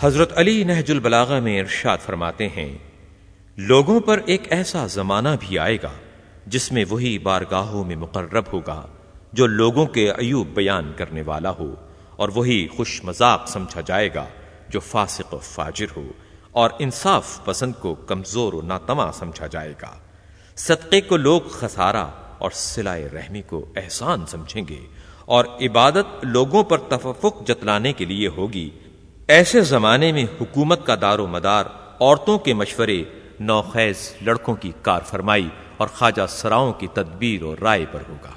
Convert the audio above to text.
حضرت علی نہج البلاغہ میں ارشاد فرماتے ہیں، لوگوں پر ایک ایسا زمانہ بھی آئے گا جس میں وہی بارگاہوں میں مقرب ہوگا جو لوگوں کے ایوب بیان کرنے والا ہو اور وہی خوش مذاق سمجھا جائے گا جو فاسق و فاجر ہو اور انصاف پسند کو کمزور و ناتما سمجھا جائے گا۔ صدقے کو لوگ خسارہ اور سلائے رحمی کو احسان سمجھیں گے اور عبادت لوگوں پر تفق جتلانے کے لیے ہوگی ایسے زمانے میں حکومت کا دار و مدار عورتوں کے مشورے، نوخیز لڑکوں کی کار فرمائی اور خواجہ سراؤں کی تدبیر اور رائے پر ہوگا۔